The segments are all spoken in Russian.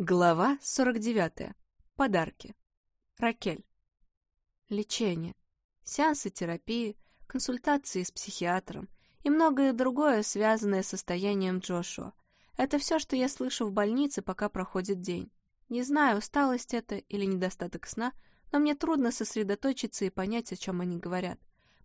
Глава 49. Подарки. Ракель. Лечение. Сеансы терапии, консультации с психиатром и многое другое, связанное с состоянием Джошуа. Это все, что я слышу в больнице, пока проходит день. Не знаю, усталость это или недостаток сна, но мне трудно сосредоточиться и понять, о чем они говорят.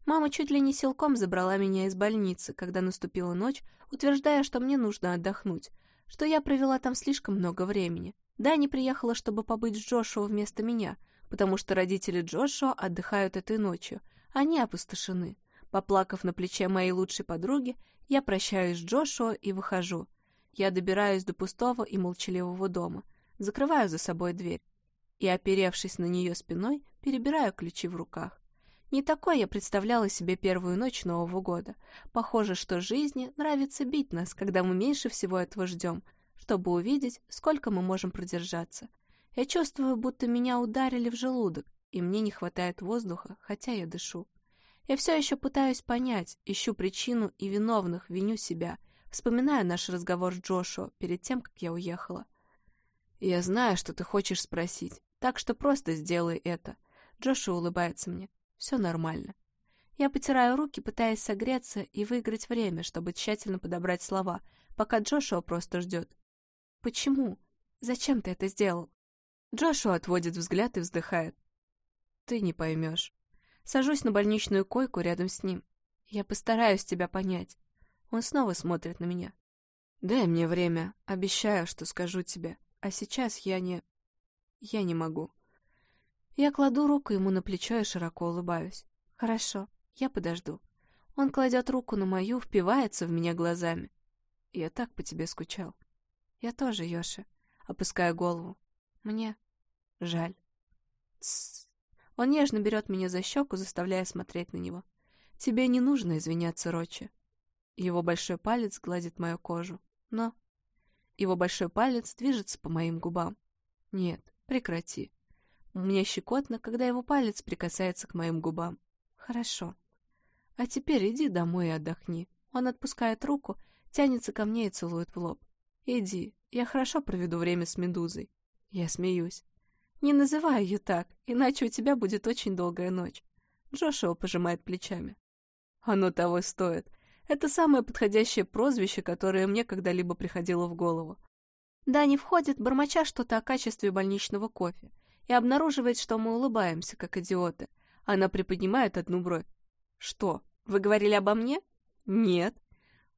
Мама чуть ли не силком забрала меня из больницы, когда наступила ночь, утверждая, что мне нужно отдохнуть, что я провела там слишком много времени. Дани приехала, чтобы побыть с Джошуа вместо меня, потому что родители Джошуа отдыхают этой ночью. Они опустошены. Поплакав на плече моей лучшей подруги, я прощаюсь с Джошуа и выхожу. Я добираюсь до пустого и молчаливого дома, закрываю за собой дверь и, оперевшись на нее спиной, перебираю ключи в руках. Не такой я представляла себе первую ночь Нового года. Похоже, что жизни нравится бить нас, когда мы меньше всего этого ждем, чтобы увидеть, сколько мы можем продержаться. Я чувствую, будто меня ударили в желудок, и мне не хватает воздуха, хотя я дышу. Я все еще пытаюсь понять, ищу причину и виновных, виню себя, вспоминаю наш разговор с Джошуа перед тем, как я уехала. «Я знаю, что ты хочешь спросить, так что просто сделай это». Джошуа улыбается мне. Все нормально. Я потираю руки, пытаясь согреться и выиграть время, чтобы тщательно подобрать слова, пока Джошуа просто ждет. «Почему? Зачем ты это сделал?» Джошуа отводит взгляд и вздыхает. «Ты не поймешь». Сажусь на больничную койку рядом с ним. «Я постараюсь тебя понять». Он снова смотрит на меня. «Дай мне время. Обещаю, что скажу тебе. А сейчас я не... Я не могу». Я кладу руку ему на плечо и широко улыбаюсь. «Хорошо, я подожду». Он кладет руку на мою, впивается в меня глазами. «Я так по тебе скучал». «Я тоже, Йоши», опуская голову. «Мне жаль». Тссс. Он нежно берет меня за щеку, заставляя смотреть на него. «Тебе не нужно извиняться, Рочи». Его большой палец гладит мою кожу. Но... Его большой палец движется по моим губам. «Нет, прекрати. Мне щекотно, когда его палец прикасается к моим губам. Хорошо. А теперь иди домой и отдохни. Он отпускает руку, тянется ко мне и целует в лоб. Иди, я хорошо проведу время с Медузой. Я смеюсь. Не называй ее так, иначе у тебя будет очень долгая ночь. Джошуа пожимает плечами. Оно того стоит. Это самое подходящее прозвище, которое мне когда-либо приходило в голову. Дани входит, бормоча что-то о качестве больничного кофе и обнаруживает, что мы улыбаемся, как идиоты. Она приподнимает одну бровь. «Что, вы говорили обо мне?» «Нет».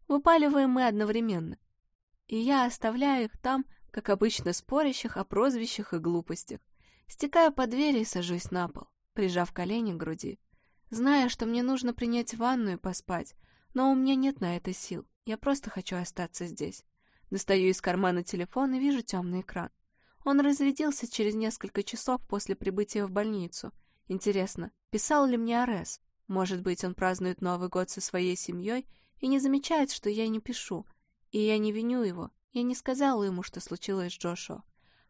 Выпаливаем мы одновременно. И я оставляю их там, как обычно спорящих о прозвищах и глупостях. Стекаю по двери и сажусь на пол, прижав колени к груди. Зная, что мне нужно принять ванну и поспать, но у меня нет на это сил. Я просто хочу остаться здесь. Достаю из кармана телефон и вижу темный экран. Он разрядился через несколько часов после прибытия в больницу. Интересно, писал ли мне Арес? Может быть, он празднует Новый год со своей семьей и не замечает, что я не пишу. И я не виню его. Я не сказала ему, что случилось с Джошуа.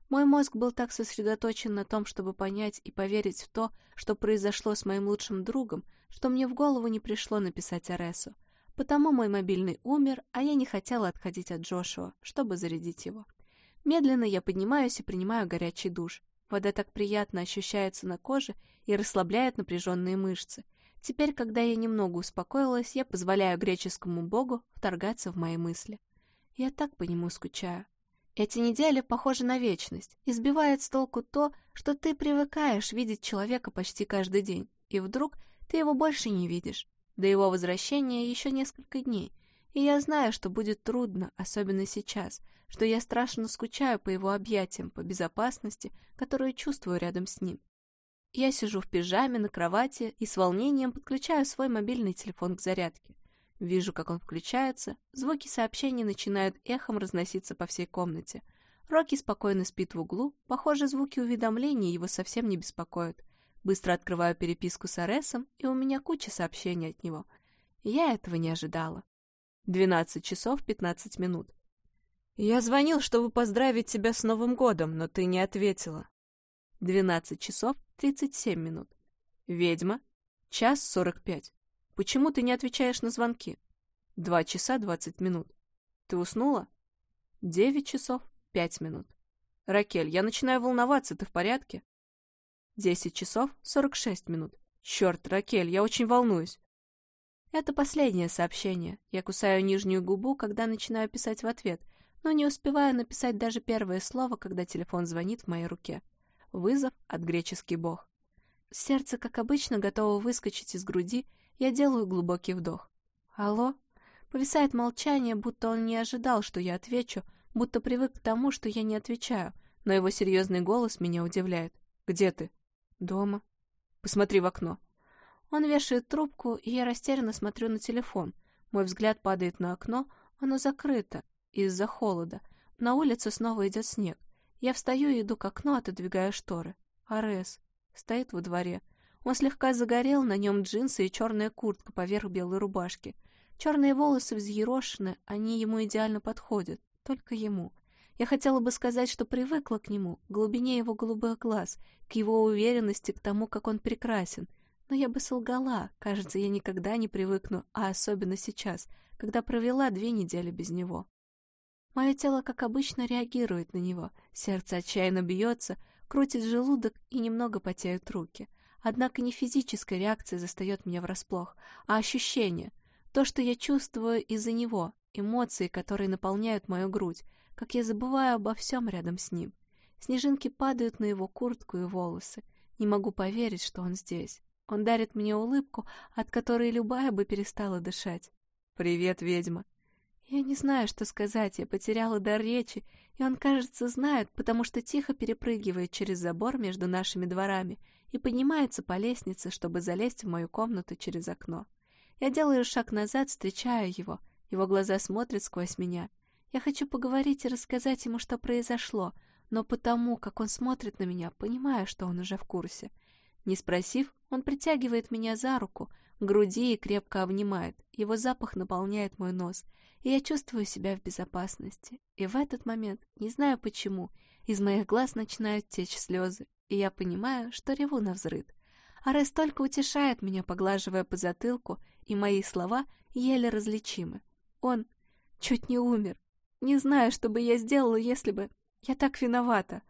Мой мозг был так сосредоточен на том, чтобы понять и поверить в то, что произошло с моим лучшим другом, что мне в голову не пришло написать Аресу. Потому мой мобильный умер, а я не хотела отходить от Джошуа, чтобы зарядить его. Медленно я поднимаюсь и принимаю горячий душ. Вода так приятно ощущается на коже и расслабляет напряженные мышцы. Теперь, когда я немного успокоилась, я позволяю греческому богу вторгаться в мои мысли. Я так по нему скучаю. Эти недели похожи на вечность. Избивает с толку то, что ты привыкаешь видеть человека почти каждый день, и вдруг ты его больше не видишь. До его возвращения еще несколько дней, и я знаю, что будет трудно, особенно сейчас, что я страшно скучаю по его объятиям, по безопасности, которую чувствую рядом с ним. Я сижу в пижаме на кровати и с волнением подключаю свой мобильный телефон к зарядке. Вижу, как он включается, звуки сообщений начинают эхом разноситься по всей комнате. Рокки спокойно спит в углу, похоже, звуки уведомлений его совсем не беспокоят. Быстро открываю переписку с Аресом, и у меня куча сообщений от него. Я этого не ожидала. 12 часов 15 минут. «Я звонил, чтобы поздравить тебя с Новым годом, но ты не ответила». 12 часов 37 минут. «Ведьма. Час 45. Почему ты не отвечаешь на звонки?» 2 часа 20 минут. «Ты уснула?» 9 часов 5 минут. «Ракель, я начинаю волноваться, ты в порядке?» Десять часов сорок шесть минут. Черт, Ракель, я очень волнуюсь. Это последнее сообщение. Я кусаю нижнюю губу, когда начинаю писать в ответ, но не успеваю написать даже первое слово, когда телефон звонит в моей руке. Вызов от греческий бог. Сердце, как обычно, готово выскочить из груди, я делаю глубокий вдох. «Алло?» Повисает молчание, будто он не ожидал, что я отвечу, будто привык к тому, что я не отвечаю, но его серьезный голос меня удивляет. «Где ты?» «Дома». «Посмотри в окно». Он вешает трубку, и я растерянно смотрю на телефон. Мой взгляд падает на окно, оно закрыто, из-за холода. На улице снова идет снег. Я встаю и иду к окну, отодвигая шторы. Арес стоит во дворе. Он слегка загорел, на нем джинсы и черная куртка поверх белой рубашки. Черные волосы взъерошены, они ему идеально подходят. Только ему. Я хотела бы сказать, что привыкла к нему, к глубине его голубых глаз, к его уверенности, к тому, как он прекрасен — но я бы солгала. Кажется, я никогда не привыкну, а особенно сейчас, когда провела две недели без него. Мое тело, как обычно, реагирует на него. Сердце отчаянно бьется, крутит желудок и немного потеют руки. Однако не физическая реакция застает меня врасплох, а ощущение. То, что я чувствую из-за него, эмоции, которые наполняют мою грудь, как я забываю обо всем рядом с ним. Снежинки падают на его куртку и волосы. Не могу поверить, что он здесь. Он дарит мне улыбку, от которой любая бы перестала дышать. «Привет, ведьма!» Я не знаю, что сказать, я потеряла дар речи, и он, кажется, знает, потому что тихо перепрыгивает через забор между нашими дворами и поднимается по лестнице, чтобы залезть в мою комнату через окно. Я делаю шаг назад, встречая его. Его глаза смотрят сквозь меня. Я хочу поговорить и рассказать ему, что произошло, но потому, как он смотрит на меня, понимаю, что он уже в курсе. Не спросив, он притягивает меня за руку, груди и крепко обнимает. Его запах наполняет мой нос, и я чувствую себя в безопасности. И в этот момент, не знаю почему, из моих глаз начинают течь слезы, и я понимаю, что реву на взрыд. Арес только утешает меня, поглаживая по затылку, и мои слова еле различимы. Он чуть не умер. Не знаю, что бы я сделала, если бы... Я так виновата.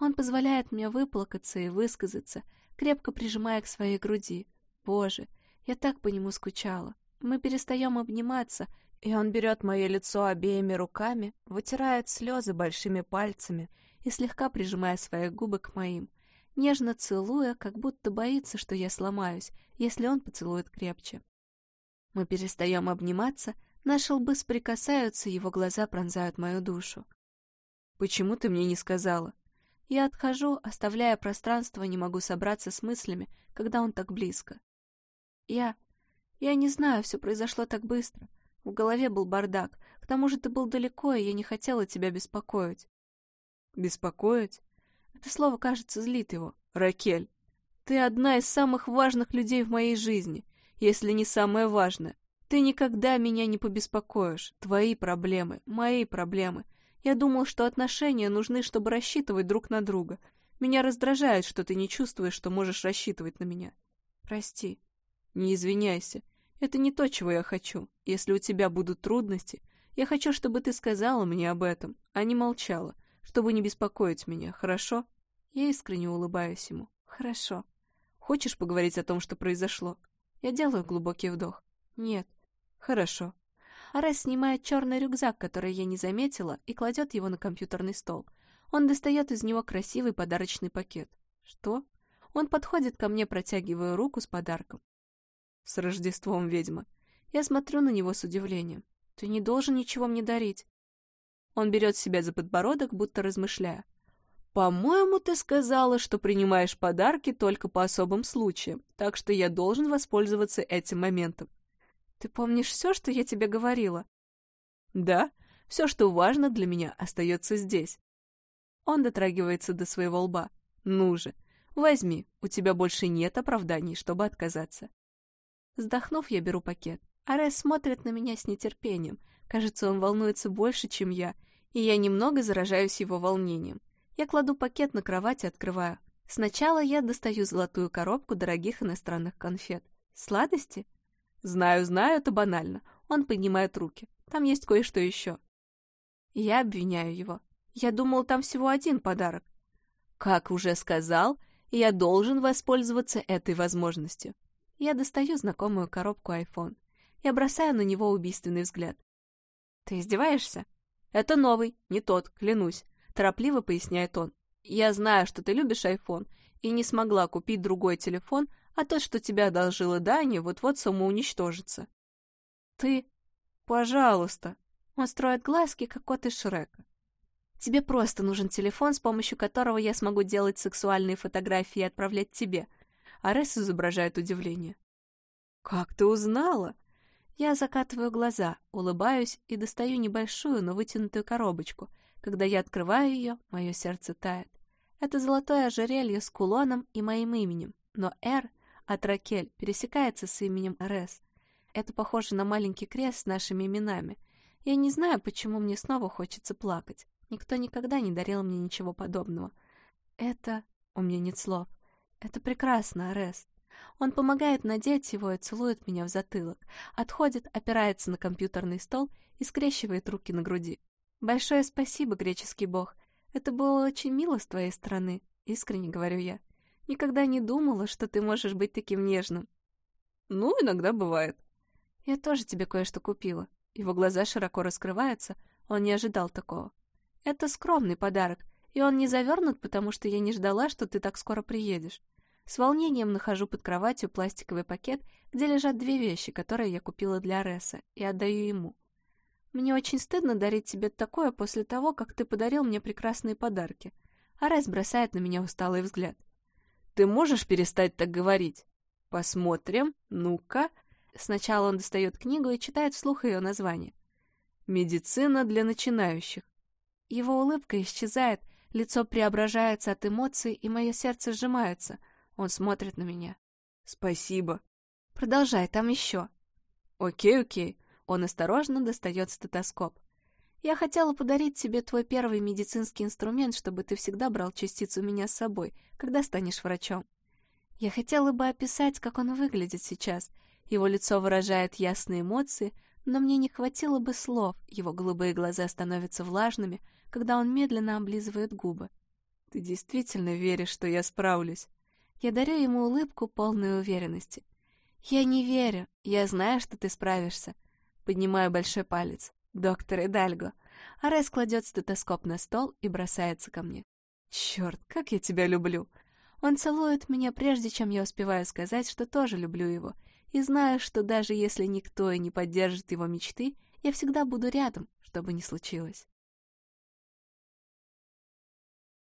Он позволяет мне выплакаться и высказаться, крепко прижимая к своей груди. Боже, я так по нему скучала. Мы перестаем обниматься, и он берет мое лицо обеими руками, вытирает слезы большими пальцами и слегка прижимая свои губы к моим, нежно целуя, как будто боится, что я сломаюсь, если он поцелует крепче. Мы перестаем обниматься, наши лбы соприкасаются, его глаза пронзают мою душу. «Почему ты мне не сказала?» Я отхожу, оставляя пространство, не могу собраться с мыслями, когда он так близко. Я... Я не знаю, все произошло так быстро. В голове был бардак. К тому же ты был далеко, и я не хотела тебя беспокоить. Беспокоить? Это слово, кажется, злит его. Ракель, ты одна из самых важных людей в моей жизни, если не самая важная. Ты никогда меня не побеспокоишь. Твои проблемы, мои проблемы — я думал, что отношения нужны, чтобы рассчитывать друг на друга. Меня раздражает, что ты не чувствуешь, что можешь рассчитывать на меня. Прости. Не извиняйся. Это не то, чего я хочу. Если у тебя будут трудности, я хочу, чтобы ты сказала мне об этом, а не молчала, чтобы не беспокоить меня, хорошо? Я искренне улыбаюсь ему. Хорошо. Хочешь поговорить о том, что произошло? Я делаю глубокий вдох. Нет. Хорошо. Арес снимает черный рюкзак, который я не заметила, и кладет его на компьютерный стол. Он достает из него красивый подарочный пакет. Что? Он подходит ко мне, протягивая руку с подарком. С Рождеством, ведьма. Я смотрю на него с удивлением. Ты не должен ничего мне дарить. Он берет себя за подбородок, будто размышляя. «По-моему, ты сказала, что принимаешь подарки только по особым случаям, так что я должен воспользоваться этим моментом. Ты помнишь все, что я тебе говорила? Да, все, что важно для меня, остается здесь. Он дотрагивается до своего лба. Ну же, возьми, у тебя больше нет оправданий, чтобы отказаться. Вздохнув, я беру пакет. Арес смотрит на меня с нетерпением. Кажется, он волнуется больше, чем я, и я немного заражаюсь его волнением. Я кладу пакет на кровать и открываю. Сначала я достаю золотую коробку дорогих иностранных конфет. Сладости? Знаю, знаю, это банально. Он поднимает руки. Там есть кое-что еще. Я обвиняю его. Я думал, там всего один подарок. Как уже сказал, я должен воспользоваться этой возможностью. Я достаю знакомую коробку iPhone. Я бросаю на него убийственный взгляд. «Ты издеваешься?» «Это новый, не тот, клянусь», — торопливо поясняет он. «Я знаю, что ты любишь iPhone, и не смогла купить другой телефон, а тот, что тебя одолжила Дани, вот-вот самоуничтожится». «Ты... пожалуйста!» Он строит глазки, как кот из Шрека. «Тебе просто нужен телефон, с помощью которого я смогу делать сексуальные фотографии и отправлять тебе». Арес изображает удивление. «Как ты узнала?» Я закатываю глаза, улыбаюсь и достаю небольшую, но вытянутую коробочку. Когда я открываю ее, мое сердце тает. Это золотое ожерелье с кулоном и моим именем, но «Р» от Ракель пересекается с именем Рес. Это похоже на маленький крест с нашими именами. Я не знаю, почему мне снова хочется плакать. Никто никогда не дарил мне ничего подобного. Это... У меня нет слов. Это прекрасно, Арес. Он помогает надеть его и целует меня в затылок, отходит, опирается на компьютерный стол и скрещивает руки на груди. «Большое спасибо, греческий бог. Это было очень мило с твоей стороны», — искренне говорю я. «Никогда не думала, что ты можешь быть таким нежным». «Ну, иногда бывает». «Я тоже тебе кое-что купила». Его глаза широко раскрываются, он не ожидал такого. «Это скромный подарок, и он не завернут, потому что я не ждала, что ты так скоро приедешь. С волнением нахожу под кроватью пластиковый пакет, где лежат две вещи, которые я купила для Реса, и отдаю ему. Мне очень стыдно дарить тебе такое после того, как ты подарил мне прекрасные подарки. Арес бросает на меня усталый взгляд. Ты можешь перестать так говорить? Посмотрим. Ну-ка. Сначала он достает книгу и читает вслух ее название. «Медицина для начинающих». Его улыбка исчезает, лицо преображается от эмоций, и мое сердце сжимается. Он смотрит на меня. «Спасибо». «Продолжай, там еще». «Окей, окей». Он осторожно достает стетоскоп. «Я хотела подарить тебе твой первый медицинский инструмент, чтобы ты всегда брал частицу меня с собой, когда станешь врачом. Я хотела бы описать, как он выглядит сейчас. Его лицо выражает ясные эмоции, но мне не хватило бы слов. Его голубые глаза становятся влажными, когда он медленно облизывает губы. Ты действительно веришь, что я справлюсь? Я дарю ему улыбку полной уверенности. «Я не верю. Я знаю, что ты справишься». Поднимаю большой палец. «Доктор Идальго». Арес кладет стетоскоп на стол и бросается ко мне. «Черт, как я тебя люблю!» Он целует меня, прежде чем я успеваю сказать, что тоже люблю его, и знаю, что даже если никто и не поддержит его мечты, я всегда буду рядом, что бы ни случилось.